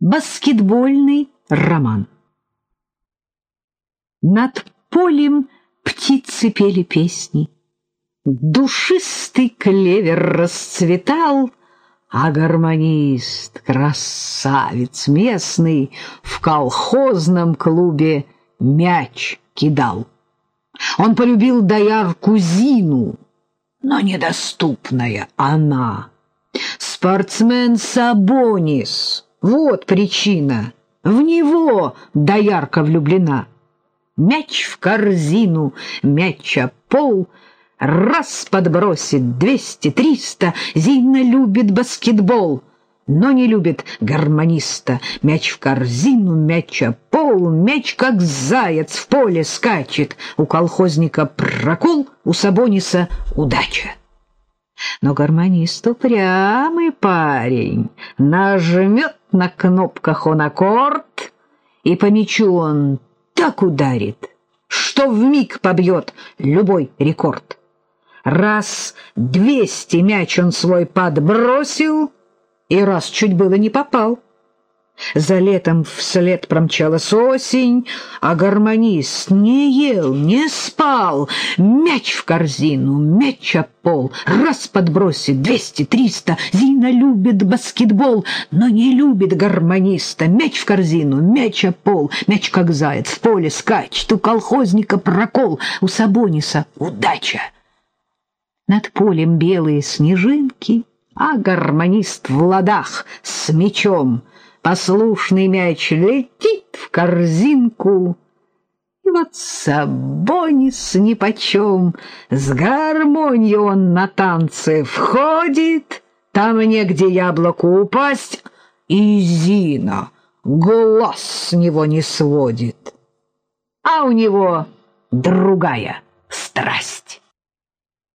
Баскетбольный роман. Над полем птицы пели песни. Душистый клевер расцветал, а гармонист, красавец местный, в колхозном клубе мяч кидал. Он полюбил доярку Зину, но недоступная она. Спортсмен Сабонис — вот причина. В него доярка влюблена. Мяч в корзину, мяч о пол, раз подбросит двести-триста. Зина любит баскетбол, но не любит гармониста. Мяч в корзину, мяч о пол, мяч как заяц в поле скачет. У колхозника прокол, у Сабониса удача. Но гармонист упрямый парень, нажмет на кнопках он аккорд, и по мячу он так ударит, что вмиг побьет любой рекорд. Раз двести мяч он свой подбросил, и раз чуть было не попал. За летом вслед промчалась осень, а гармонист не ел, не спал. Мяч в корзину, мяч о пол, раз подбросит двести-триста. Зина любит баскетбол, но не любит гармониста. Мяч в корзину, мяч о пол, мяч как заяц в поле скачет. У колхозника прокол, у Сабониса удача. Над полем белые снежинки, а гармонист в ладах с мечом — послушный мяч летит в корзинку. И вот Сабонис нипочем, с гармонией он на танцы входит, там негде яблоку упасть, и Зина глаз с него не сводит. А у него другая страсть.